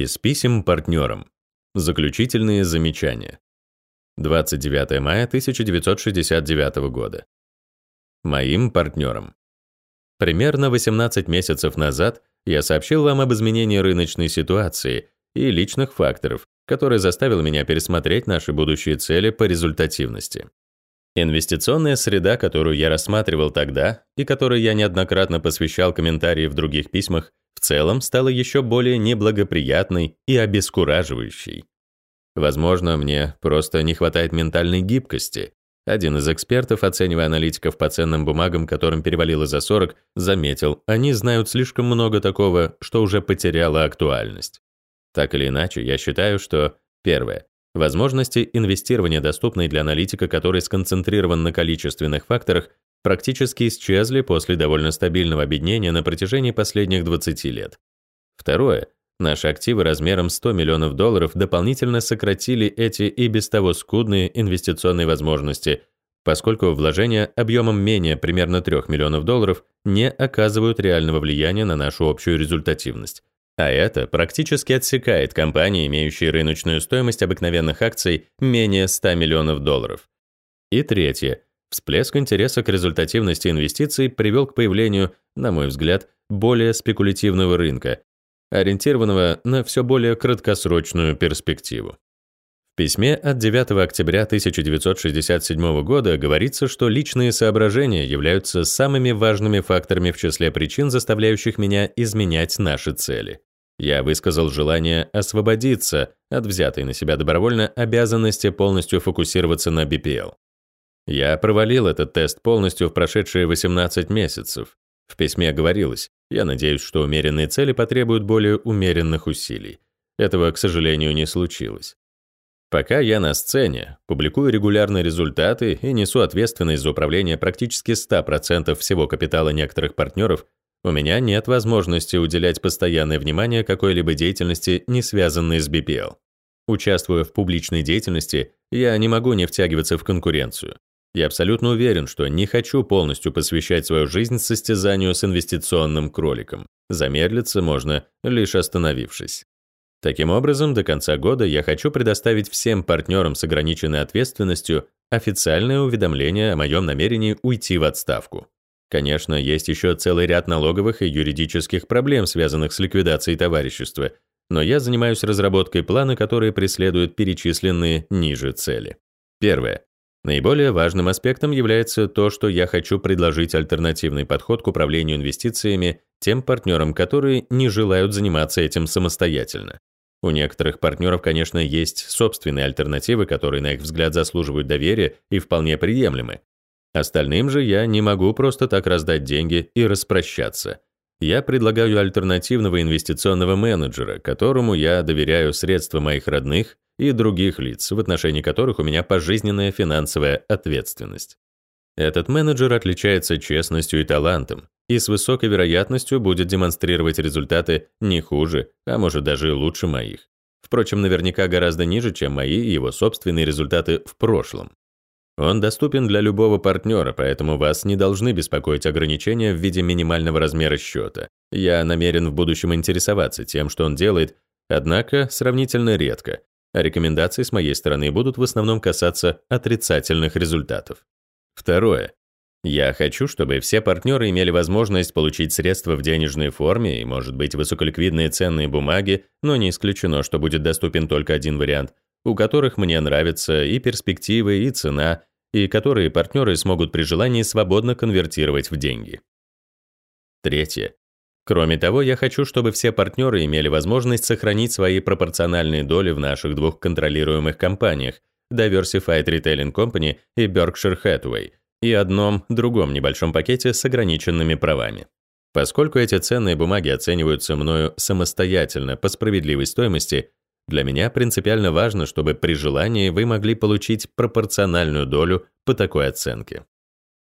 Из писем партнерам. Заключительные замечания. 29 мая 1969 года. Моим партнерам. Примерно 18 месяцев назад я сообщил вам об изменении рыночной ситуации и личных факторов, которые заставил меня пересмотреть наши будущие цели по результативности. Инвестиционная среда, которую я рассматривал тогда и которой я неоднократно посвящал комментарии в других письмах, в целом стала еще более неблагоприятной и обескураживающей. Возможно, мне просто не хватает ментальной гибкости. Один из экспертов, оценивая аналитиков по ценным бумагам, которым перевалило за 40, заметил, они знают слишком много такого, что уже потеряло актуальность. Так или иначе, я считаю, что первое возможности инвестирования, доступные для аналитика, который сконцентрирован на количественных факторах, практически исчезли после довольно стабильного объединения на протяжении последних 20 лет. Второе Наши активы размером 100 миллионов долларов дополнительно сократили эти и без того скудные инвестиционные возможности, поскольку вложения объемом менее примерно 3 миллионов долларов не оказывают реального влияния на нашу общую результативность. А это практически отсекает компании, имеющие рыночную стоимость обыкновенных акций менее 100 миллионов долларов. И третье. Всплеск интереса к результативности инвестиций привел к появлению, на мой взгляд, более спекулятивного рынка, ориентированного на все более краткосрочную перспективу. В письме от 9 октября 1967 года говорится, что личные соображения являются самыми важными факторами в числе причин, заставляющих меня изменять наши цели. Я высказал желание освободиться от взятой на себя добровольно обязанности полностью фокусироваться на BPL. Я провалил этот тест полностью в прошедшие 18 месяцев, в письме говорилось, я надеюсь, что умеренные цели потребуют более умеренных усилий. Этого, к сожалению, не случилось. Пока я на сцене, публикую регулярные результаты и несу ответственность за управление практически 100% всего капитала некоторых партнеров, у меня нет возможности уделять постоянное внимание какой-либо деятельности, не связанной с BPL. Участвуя в публичной деятельности, я не могу не втягиваться в конкуренцию. Я абсолютно уверен, что не хочу полностью посвящать свою жизнь состязанию с инвестиционным кроликом. Замедлиться можно, лишь остановившись. Таким образом, до конца года я хочу предоставить всем партнерам с ограниченной ответственностью официальное уведомление о моем намерении уйти в отставку. Конечно, есть еще целый ряд налоговых и юридических проблем, связанных с ликвидацией товарищества, но я занимаюсь разработкой плана, который преследует перечисленные ниже цели. Первое. Наиболее важным аспектом является то, что я хочу предложить альтернативный подход к управлению инвестициями тем партнерам, которые не желают заниматься этим самостоятельно. У некоторых партнеров, конечно, есть собственные альтернативы, которые, на их взгляд, заслуживают доверия и вполне приемлемы. Остальным же я не могу просто так раздать деньги и распрощаться. Я предлагаю альтернативного инвестиционного менеджера, которому я доверяю средства моих родных и других лиц, в отношении которых у меня пожизненная финансовая ответственность. Этот менеджер отличается честностью и талантом и с высокой вероятностью будет демонстрировать результаты не хуже, а может даже лучше моих. Впрочем, наверняка гораздо ниже, чем мои и его собственные результаты в прошлом. Он доступен для любого партнера, поэтому вас не должны беспокоить ограничения в виде минимального размера счета. Я намерен в будущем интересоваться тем, что он делает, однако сравнительно редко, а рекомендации с моей стороны будут в основном касаться отрицательных результатов. Второе. Я хочу, чтобы все партнеры имели возможность получить средства в денежной форме и, может быть, высоколиквидные ценные бумаги, но не исключено, что будет доступен только один вариант, у которых мне нравятся и перспективы, и цена, и которые партнеры смогут при желании свободно конвертировать в деньги. Третье. Кроме того, я хочу, чтобы все партнеры имели возможность сохранить свои пропорциональные доли в наших двух контролируемых компаниях Diversified Retailing Company и Berkshire Hathaway и одном другом небольшом пакете с ограниченными правами. Поскольку эти ценные бумаги оцениваются мною самостоятельно по справедливой стоимости, для меня принципиально важно, чтобы при желании вы могли получить пропорциональную долю по такой оценке.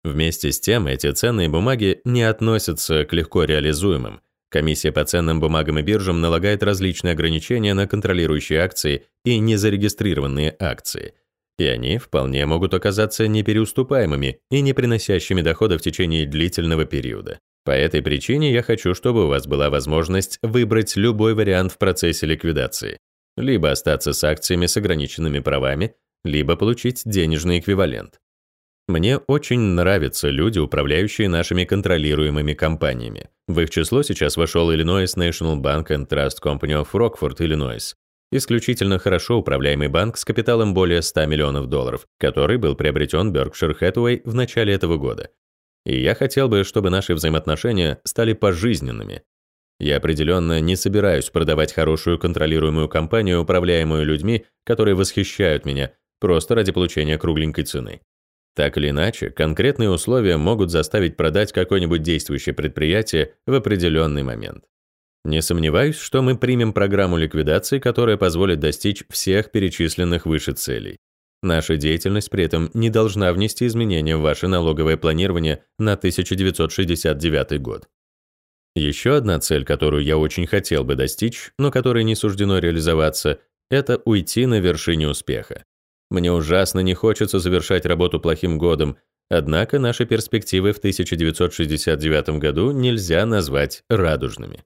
Вместе с тем, эти ценные бумаги не относятся к легко реализуемым. Комиссия по ценным бумагам и биржам налагает различные ограничения на контролирующие акции и незарегистрированные акции. И они вполне могут оказаться непереуступаемыми и не приносящими дохода в течение длительного периода. По этой причине я хочу, чтобы у вас была возможность выбрать любой вариант в процессе ликвидации. Либо остаться с акциями с ограниченными правами, либо получить денежный эквивалент. Мне очень нравятся люди, управляющие нашими контролируемыми компаниями. В их число сейчас вошел Illinois National Bank and Trust Company of Rockford, Illinois. Исключительно хорошо управляемый банк с капиталом более 100 миллионов долларов, который был приобретен Berkshire Hathaway в начале этого года. И я хотел бы, чтобы наши взаимоотношения стали пожизненными. Я определенно не собираюсь продавать хорошую контролируемую компанию, управляемую людьми, которые восхищают меня, просто ради получения кругленькой цены. Так или иначе, конкретные условия могут заставить продать какое-нибудь действующее предприятие в определенный момент. Не сомневаюсь, что мы примем программу ликвидации, которая позволит достичь всех перечисленных выше целей. Наша деятельность при этом не должна внести изменения в ваше налоговое планирование на 1969 год. Еще одна цель, которую я очень хотел бы достичь, но которой не суждено реализоваться, это уйти на вершине успеха. Мне ужасно не хочется завершать работу плохим годом, однако наши перспективы в 1969 году нельзя назвать радужными.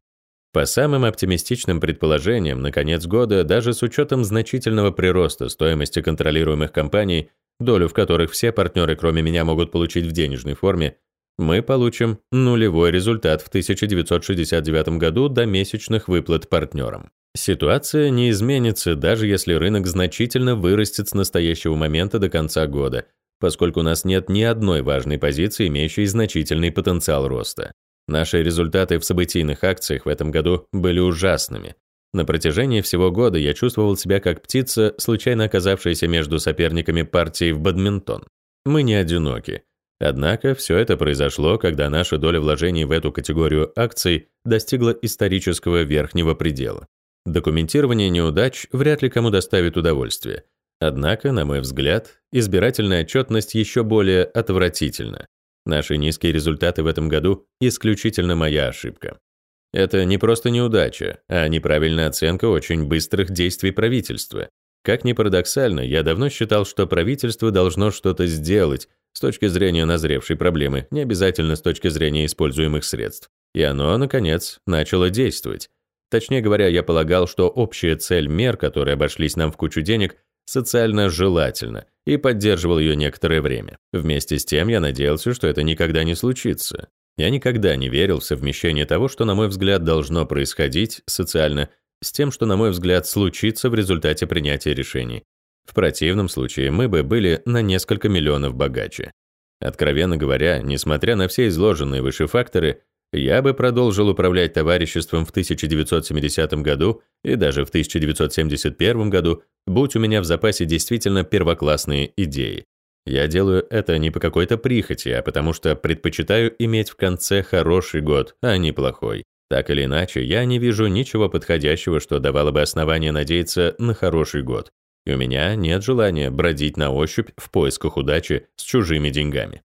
По самым оптимистичным предположениям, на конец года, даже с учетом значительного прироста стоимости контролируемых компаний, долю в которых все партнеры, кроме меня, могут получить в денежной форме, мы получим нулевой результат в 1969 году до месячных выплат партнерам. Ситуация не изменится, даже если рынок значительно вырастет с настоящего момента до конца года, поскольку у нас нет ни одной важной позиции, имеющей значительный потенциал роста. Наши результаты в событийных акциях в этом году были ужасными. На протяжении всего года я чувствовал себя как птица, случайно оказавшаяся между соперниками партии в бадминтон. Мы не одиноки. Однако все это произошло, когда наша доля вложений в эту категорию акций достигла исторического верхнего предела. Документирование неудач вряд ли кому доставит удовольствие. Однако, на мой взгляд, избирательная отчетность еще более отвратительна. Наши низкие результаты в этом году – исключительно моя ошибка. Это не просто неудача, а неправильная оценка очень быстрых действий правительства. Как ни парадоксально, я давно считал, что правительство должно что-то сделать с точки зрения назревшей проблемы, не обязательно с точки зрения используемых средств. И оно, наконец, начало действовать. Точнее говоря, я полагал, что общая цель мер, которые обошлись нам в кучу денег, социально желательна, и поддерживал ее некоторое время. Вместе с тем я надеялся, что это никогда не случится. Я никогда не верил в совмещение того, что, на мой взгляд, должно происходить социально, с тем, что, на мой взгляд, случится в результате принятия решений. В противном случае мы бы были на несколько миллионов богаче. Откровенно говоря, несмотря на все изложенные выше факторы, я бы продолжил управлять товариществом в 1970 году и даже в 1971 году, будь у меня в запасе действительно первоклассные идеи. Я делаю это не по какой-то прихоти, а потому что предпочитаю иметь в конце хороший год, а не плохой. Так или иначе, я не вижу ничего подходящего, что давало бы основание надеяться на хороший год. И у меня нет желания бродить на ощупь в поисках удачи с чужими деньгами.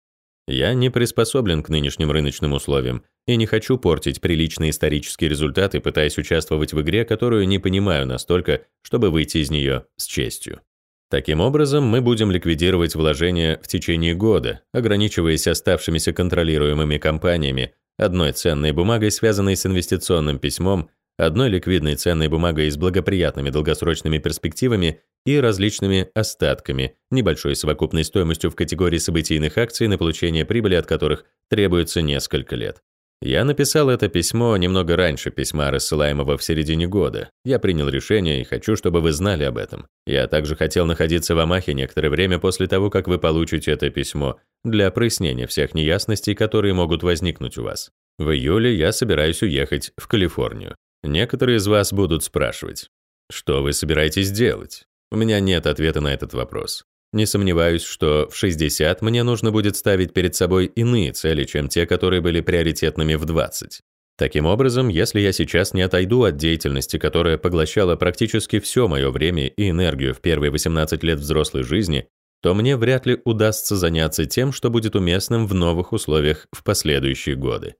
Я не приспособлен к нынешним рыночным условиям и не хочу портить приличные исторические результаты, пытаясь участвовать в игре, которую не понимаю настолько, чтобы выйти из нее с честью. Таким образом, мы будем ликвидировать вложения в течение года, ограничиваясь оставшимися контролируемыми компаниями, одной ценной бумагой, связанной с инвестиционным письмом, одной ликвидной ценной бумагой с благоприятными долгосрочными перспективами и различными остатками, небольшой совокупной стоимостью в категории событийных акций, на получение прибыли от которых требуется несколько лет. Я написал это письмо немного раньше письма, рассылаемого в середине года. Я принял решение и хочу, чтобы вы знали об этом. Я также хотел находиться в Амахе некоторое время после того, как вы получите это письмо, для прояснения всех неясностей, которые могут возникнуть у вас. В июле я собираюсь уехать в Калифорнию. Некоторые из вас будут спрашивать, что вы собираетесь делать? У меня нет ответа на этот вопрос. Не сомневаюсь, что в 60 мне нужно будет ставить перед собой иные цели, чем те, которые были приоритетными в 20. Таким образом, если я сейчас не отойду от деятельности, которая поглощала практически все мое время и энергию в первые 18 лет взрослой жизни, то мне вряд ли удастся заняться тем, что будет уместным в новых условиях в последующие годы.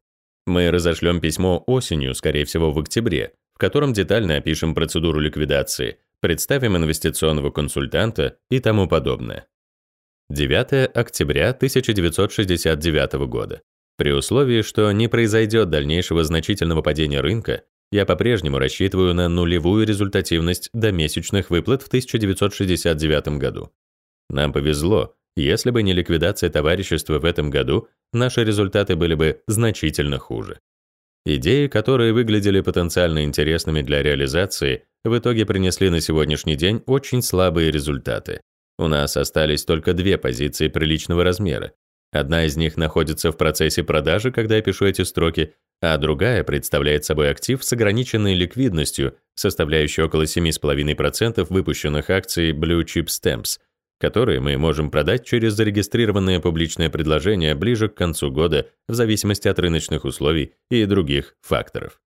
Мы разошлем письмо осенью, скорее всего, в октябре, в котором детально опишем процедуру ликвидации, представим инвестиционного консультанта и тому подобное. 9 октября 1969 года. При условии, что не произойдет дальнейшего значительного падения рынка, я по-прежнему рассчитываю на нулевую результативность до месячных выплат в 1969 году. Нам повезло, если бы не ликвидация товарищества в этом году, наши результаты были бы значительно хуже. Идеи, которые выглядели потенциально интересными для реализации, в итоге принесли на сегодняшний день очень слабые результаты. У нас остались только две позиции приличного размера. Одна из них находится в процессе продажи, когда я пишу эти строки, а другая представляет собой актив с ограниченной ликвидностью, составляющий около 7,5% выпущенных акций Blue Chip Stamps, которые мы можем продать через зарегистрированное публичное предложение ближе к концу года в зависимости от рыночных условий и других факторов.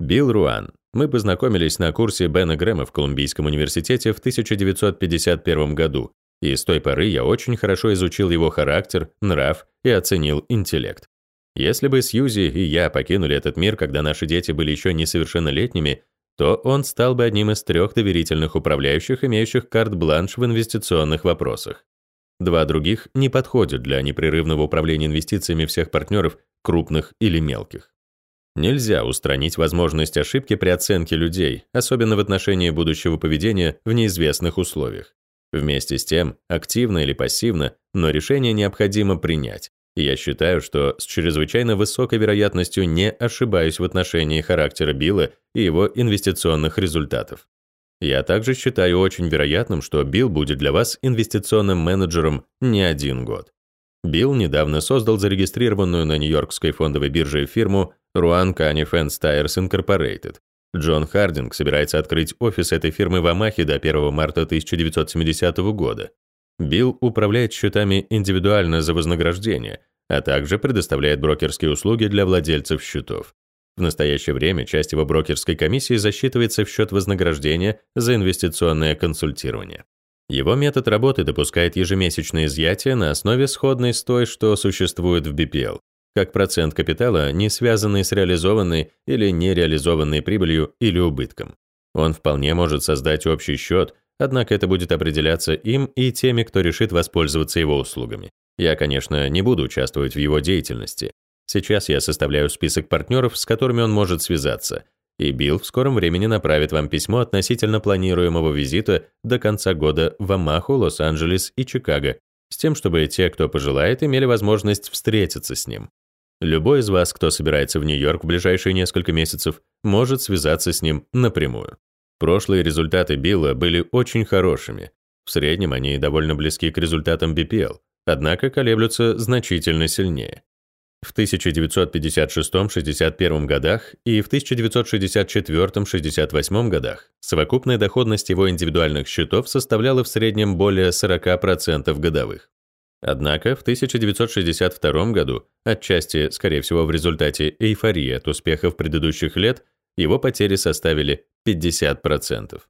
Билл Руан. Мы познакомились на курсе Бена Грэма в Колумбийском университете в 1951 году, и с той поры я очень хорошо изучил его характер, нрав и оценил интеллект. Если бы Сьюзи и я покинули этот мир, когда наши дети были еще несовершеннолетними, то он стал бы одним из трех доверительных управляющих, имеющих карт-бланш в инвестиционных вопросах. Два других не подходят для непрерывного управления инвестициями всех партнеров, крупных или мелких. Нельзя устранить возможность ошибки при оценке людей, особенно в отношении будущего поведения в неизвестных условиях. Вместе с тем, активно или пассивно, но решение необходимо принять. Я считаю, что с чрезвычайно высокой вероятностью не ошибаюсь в отношении характера Билла и его инвестиционных результатов. Я также считаю очень вероятным, что Билл будет для вас инвестиционным менеджером не один год. Билл недавно создал зарегистрированную на Нью-Йоркской фондовой бирже фирму Ruan Canif Tires Incorporated. Джон Хардинг собирается открыть офис этой фирмы в Амахе до 1 марта 1970 года. Билл управляет счетами индивидуально за вознаграждение, а также предоставляет брокерские услуги для владельцев счетов. В настоящее время часть его брокерской комиссии засчитывается в счет вознаграждения за инвестиционное консультирование. Его метод работы допускает ежемесячное изъятие на основе сходной с той, что существует в BPL, как процент капитала, не связанный с реализованной или нереализованной прибылью или убытком. Он вполне может создать общий счет, Однако это будет определяться им и теми, кто решит воспользоваться его услугами. Я, конечно, не буду участвовать в его деятельности. Сейчас я составляю список партнеров, с которыми он может связаться, и Билл в скором времени направит вам письмо относительно планируемого визита до конца года в Амаху, Лос-Анджелес и Чикаго, с тем, чтобы те, кто пожелает, имели возможность встретиться с ним. Любой из вас, кто собирается в Нью-Йорк в ближайшие несколько месяцев, может связаться с ним напрямую. Прошлые результаты Билла были очень хорошими. В среднем они довольно близки к результатам BPL, однако колеблются значительно сильнее. В 1956-61 годах и в 1964-68 годах совокупная доходность его индивидуальных счетов составляла в среднем более 40% годовых. Однако в 1962 году, отчасти, скорее всего, в результате эйфории от успехов предыдущих лет, его потери составили 50%.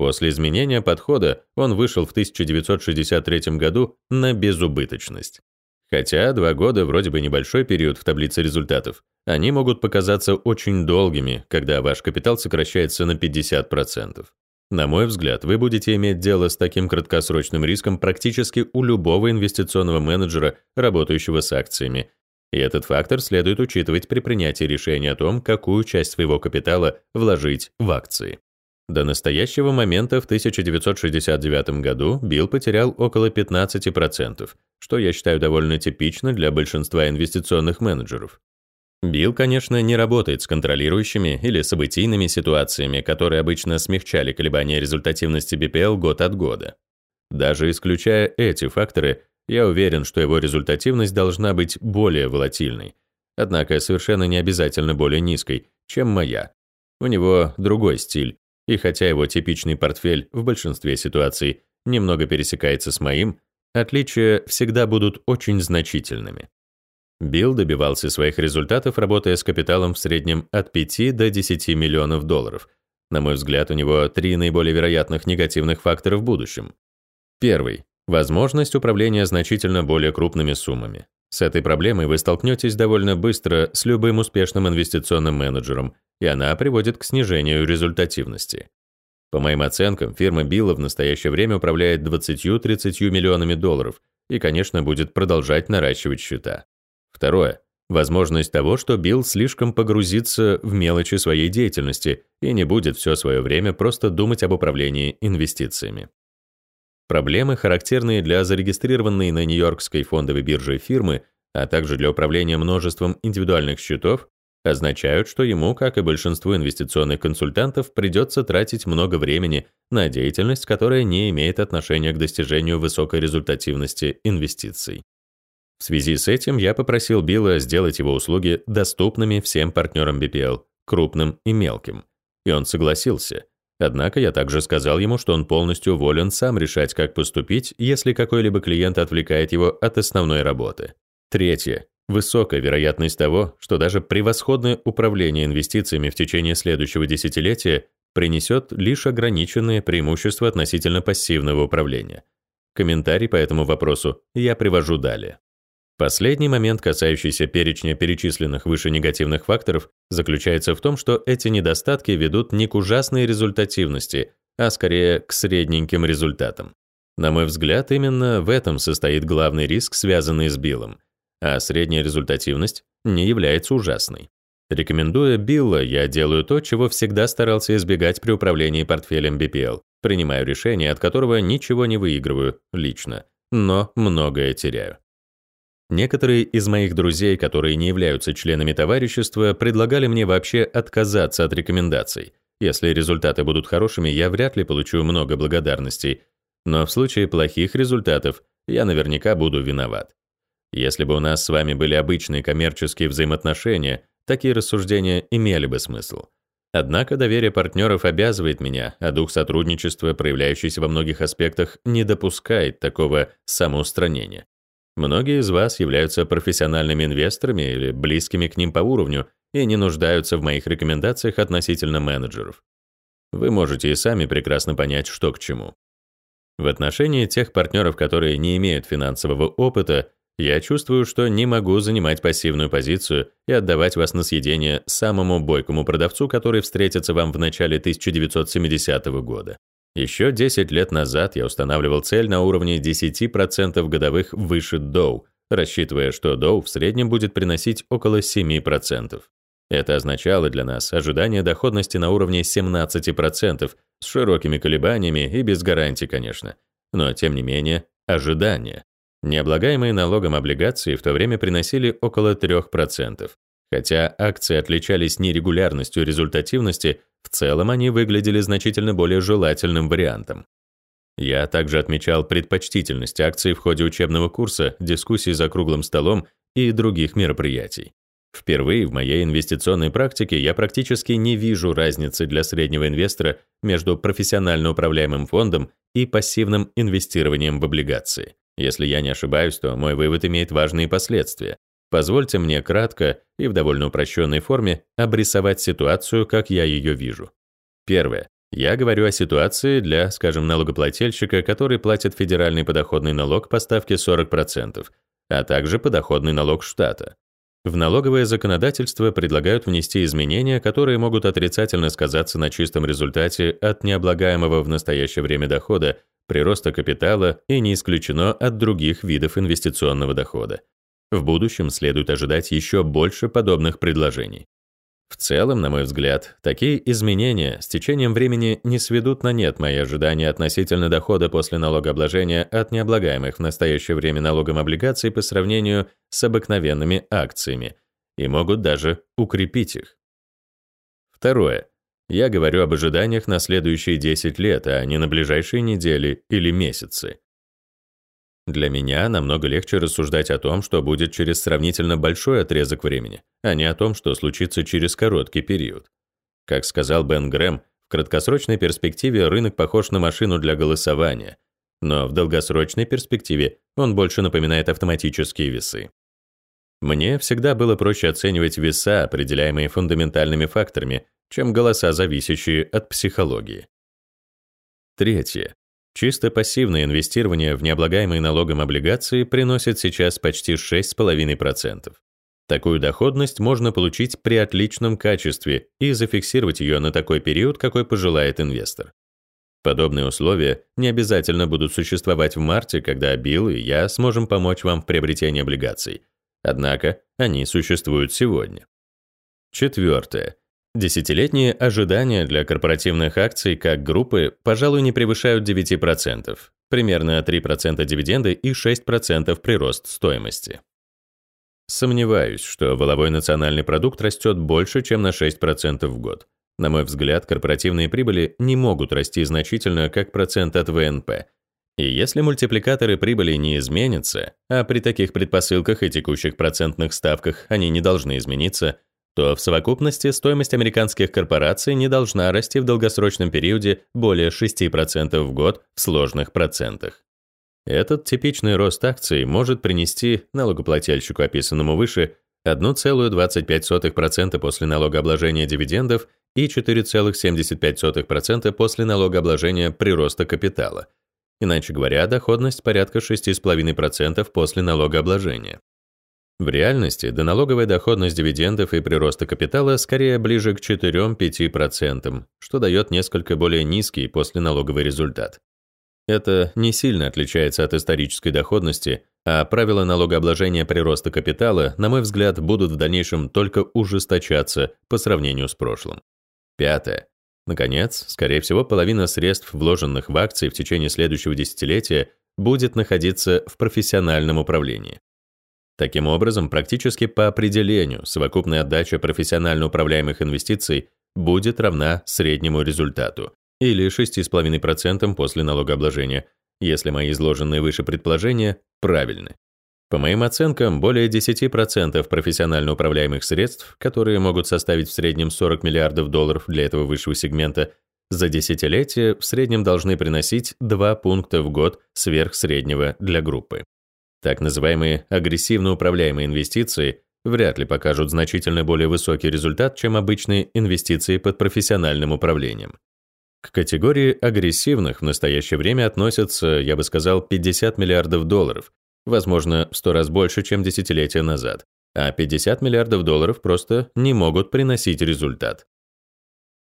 После изменения подхода он вышел в 1963 году на безубыточность. Хотя два года вроде бы небольшой период в таблице результатов, они могут показаться очень долгими, когда ваш капитал сокращается на 50%. На мой взгляд, вы будете иметь дело с таким краткосрочным риском практически у любого инвестиционного менеджера, работающего с акциями, и этот фактор следует учитывать при принятии решения о том, какую часть своего капитала вложить в акции. До настоящего момента в 1969 году Билл потерял около 15%, что я считаю довольно типично для большинства инвестиционных менеджеров. Билл, конечно, не работает с контролирующими или событийными ситуациями, которые обычно смягчали колебания результативности BPL год от года. Даже исключая эти факторы, я уверен, что его результативность должна быть более волатильной, однако совершенно не обязательно более низкой, чем моя. У него другой стиль, и хотя его типичный портфель в большинстве ситуаций немного пересекается с моим, отличия всегда будут очень значительными. Билл добивался своих результатов, работая с капиталом в среднем от 5 до 10 миллионов долларов. На мой взгляд, у него три наиболее вероятных негативных фактора в будущем. Первый Возможность управления значительно более крупными суммами. С этой проблемой вы столкнетесь довольно быстро с любым успешным инвестиционным менеджером, и она приводит к снижению результативности. По моим оценкам, фирма Билла в настоящее время управляет 20-30 миллионами долларов и, конечно, будет продолжать наращивать счета. Второе. Возможность того, что Билл слишком погрузится в мелочи своей деятельности и не будет все свое время просто думать об управлении инвестициями. Проблемы, характерные для зарегистрированной на Нью-Йоркской фондовой бирже фирмы, а также для управления множеством индивидуальных счетов, означают, что ему, как и большинству инвестиционных консультантов, придется тратить много времени на деятельность, которая не имеет отношения к достижению высокой результативности инвестиций. В связи с этим я попросил Билла сделать его услуги доступными всем партнерам BPL, крупным и мелким. И он согласился. Однако я также сказал ему, что он полностью волен сам решать, как поступить, если какой-либо клиент отвлекает его от основной работы. Третье. Высокая вероятность того, что даже превосходное управление инвестициями в течение следующего десятилетия принесет лишь ограниченные преимущества относительно пассивного управления. Комментарий по этому вопросу я привожу далее. Последний момент, касающийся перечня перечисленных выше негативных факторов, заключается в том, что эти недостатки ведут не к ужасной результативности, а скорее к средненьким результатам. На мой взгляд, именно в этом состоит главный риск, связанный с Биллом, а средняя результативность не является ужасной. Рекомендуя Билла, я делаю то, чего всегда старался избегать при управлении портфелем BPL. Принимаю решение, от которого ничего не выигрываю лично, но многое теряю. Некоторые из моих друзей, которые не являются членами товарищества, предлагали мне вообще отказаться от рекомендаций. Если результаты будут хорошими, я вряд ли получу много благодарностей, но в случае плохих результатов я наверняка буду виноват. Если бы у нас с вами были обычные коммерческие взаимоотношения, такие рассуждения имели бы смысл. Однако доверие партнеров обязывает меня, а дух сотрудничества, проявляющийся во многих аспектах, не допускает такого самоустранения. Многие из вас являются профессиональными инвесторами или близкими к ним по уровню и не нуждаются в моих рекомендациях относительно менеджеров. Вы можете и сами прекрасно понять, что к чему. В отношении тех партнеров, которые не имеют финансового опыта, я чувствую, что не могу занимать пассивную позицию и отдавать вас на съедение самому бойкому продавцу, который встретится вам в начале 1970 года. Еще 10 лет назад я устанавливал цель на уровне 10% годовых выше Dow, рассчитывая, что Dow в среднем будет приносить около 7%. Это означало для нас ожидание доходности на уровне 17%, с широкими колебаниями и без гарантий, конечно. Но, тем не менее, ожидание. Необлагаемые налогом облигации в то время приносили около 3%. Хотя акции отличались нерегулярностью результативности, в целом они выглядели значительно более желательным вариантом. Я также отмечал предпочтительность акций в ходе учебного курса, дискуссий за круглым столом и других мероприятий. Впервые в моей инвестиционной практике я практически не вижу разницы для среднего инвестора между профессионально управляемым фондом и пассивным инвестированием в облигации. Если я не ошибаюсь, то мой вывод имеет важные последствия. Позвольте мне кратко и в довольно упрощенной форме обрисовать ситуацию, как я ее вижу. Первое. Я говорю о ситуации для, скажем, налогоплательщика, который платит федеральный подоходный налог по ставке 40%, а также подоходный налог штата. В налоговое законодательство предлагают внести изменения, которые могут отрицательно сказаться на чистом результате от необлагаемого в настоящее время дохода, прироста капитала и не исключено от других видов инвестиционного дохода. В будущем следует ожидать еще больше подобных предложений. В целом, на мой взгляд, такие изменения с течением времени не сведут на нет мои ожидания относительно дохода после налогообложения от необлагаемых в настоящее время налогом облигаций по сравнению с обыкновенными акциями и могут даже укрепить их. Второе. Я говорю об ожиданиях на следующие 10 лет, а не на ближайшие недели или месяцы. Для меня намного легче рассуждать о том, что будет через сравнительно большой отрезок времени, а не о том, что случится через короткий период. Как сказал Бен Грэм, в краткосрочной перспективе рынок похож на машину для голосования, но в долгосрочной перспективе он больше напоминает автоматические весы. Мне всегда было проще оценивать веса, определяемые фундаментальными факторами, чем голоса, зависящие от психологии. Третье. Чисто пассивное инвестирование в необлагаемые налогом облигации приносит сейчас почти 6,5%. Такую доходность можно получить при отличном качестве и зафиксировать ее на такой период, какой пожелает инвестор. Подобные условия не обязательно будут существовать в марте, когда Билл и я сможем помочь вам в приобретении облигаций. Однако они существуют сегодня. Четвертое. Десятилетние ожидания для корпоративных акций как группы, пожалуй, не превышают 9%, примерно 3% дивиденды и 6% прирост стоимости. Сомневаюсь, что воловой национальный продукт растет больше, чем на 6% в год. На мой взгляд, корпоративные прибыли не могут расти значительно, как процент от ВНП. И если мультипликаторы прибыли не изменятся, а при таких предпосылках и текущих процентных ставках они не должны измениться, то в совокупности стоимость американских корпораций не должна расти в долгосрочном периоде более 6% в год в сложных процентах. Этот типичный рост акций может принести налогоплательщику, описанному выше, 1,25% после налогообложения дивидендов и 4,75% после налогообложения прироста капитала. Иначе говоря, доходность порядка 6,5% после налогообложения. В реальности доналоговая доходность дивидендов и прироста капитала скорее ближе к 4-5%, что дает несколько более низкий посленалоговый результат. Это не сильно отличается от исторической доходности, а правила налогообложения прироста капитала, на мой взгляд, будут в дальнейшем только ужесточаться по сравнению с прошлым. Пятое. Наконец, скорее всего, половина средств, вложенных в акции в течение следующего десятилетия, будет находиться в профессиональном управлении. Таким образом, практически по определению совокупная отдача профессионально управляемых инвестиций будет равна среднему результату, или 6,5% после налогообложения, если мои изложенные выше предположения правильны. По моим оценкам, более 10% профессионально управляемых средств, которые могут составить в среднем 40 миллиардов долларов для этого высшего сегмента, за десятилетие в среднем должны приносить 2 пункта в год сверх среднего для группы. Так называемые агрессивно управляемые инвестиции вряд ли покажут значительно более высокий результат, чем обычные инвестиции под профессиональным управлением. К категории агрессивных в настоящее время относятся, я бы сказал, 50 миллиардов долларов, возможно, в 100 раз больше, чем десятилетия назад, а 50 миллиардов долларов просто не могут приносить результат.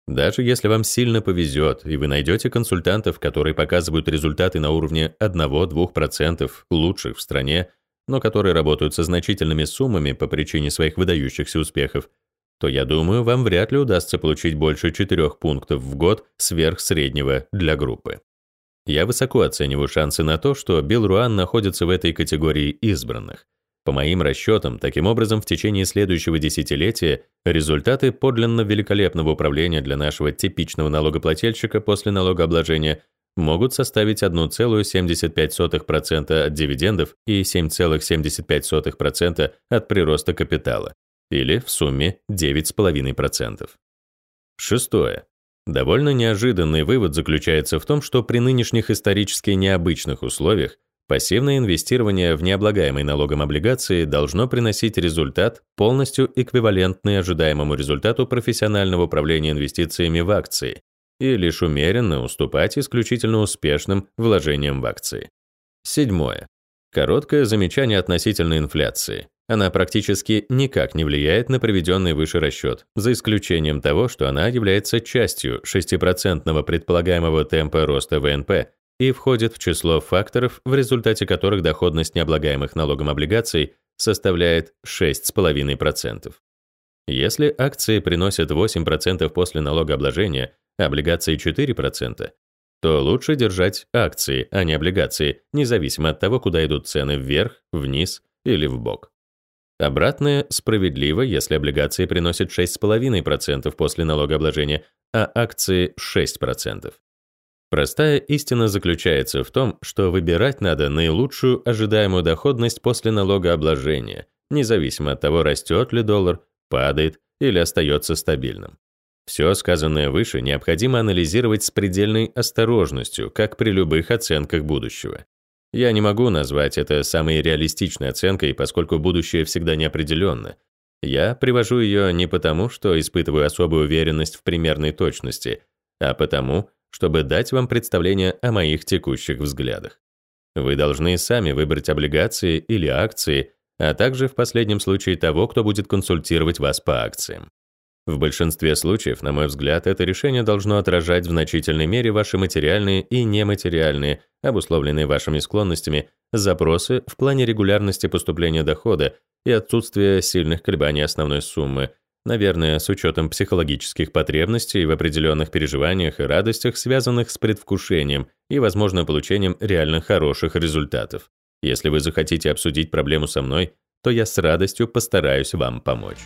Даже если вам сильно повезет, и вы найдете консультантов, которые показывают результаты на уровне 1-2% лучших в стране, но которые работают со значительными суммами по причине своих выдающихся успехов, то, я думаю, вам вряд ли удастся получить больше 4 пунктов в год сверх среднего для группы. Я высоко оцениваю шансы на то, что Билл Руан находится в этой категории избранных. По моим расчетам, таким образом, в течение следующего десятилетия результаты подлинно великолепного управления для нашего типичного налогоплательщика после налогообложения могут составить 1,75% от дивидендов и 7,75% от прироста капитала, или в сумме 9,5%. Шестое. Довольно неожиданный вывод заключается в том, что при нынешних исторически необычных условиях Пассивное инвестирование в необлагаемые налогом облигации должно приносить результат, полностью эквивалентный ожидаемому результату профессионального управления инвестициями в акции и лишь умеренно уступать исключительно успешным вложениям в акции. Седьмое. Короткое замечание относительно инфляции. Она практически никак не влияет на приведенный выше расчет, за исключением того, что она является частью 6% предполагаемого темпа роста ВНП, и входит в число факторов, в результате которых доходность необлагаемых налогом облигаций составляет 6,5%. Если акции приносят 8% после налогообложения, а облигации 4%, то лучше держать акции, а не облигации, независимо от того, куда идут цены вверх, вниз или вбок. Обратное справедливо, если облигации приносят 6,5% после налогообложения, а акции 6%. Простая истина заключается в том, что выбирать надо наилучшую ожидаемую доходность после налогообложения, независимо от того, растет ли доллар, падает или остается стабильным. Все сказанное выше необходимо анализировать с предельной осторожностью, как при любых оценках будущего. Я не могу назвать это самой реалистичной оценкой, поскольку будущее всегда неопределенно. Я привожу ее не потому, что испытываю особую уверенность в примерной точности, а потому, чтобы дать вам представление о моих текущих взглядах. Вы должны сами выбрать облигации или акции, а также в последнем случае того, кто будет консультировать вас по акциям. В большинстве случаев, на мой взгляд, это решение должно отражать в значительной мере ваши материальные и нематериальные, обусловленные вашими склонностями, запросы в плане регулярности поступления дохода и отсутствие сильных колебаний основной суммы, наверное, с учетом психологических потребностей в определенных переживаниях и радостях, связанных с предвкушением и, возможно, получением реально хороших результатов. Если вы захотите обсудить проблему со мной, то я с радостью постараюсь вам помочь.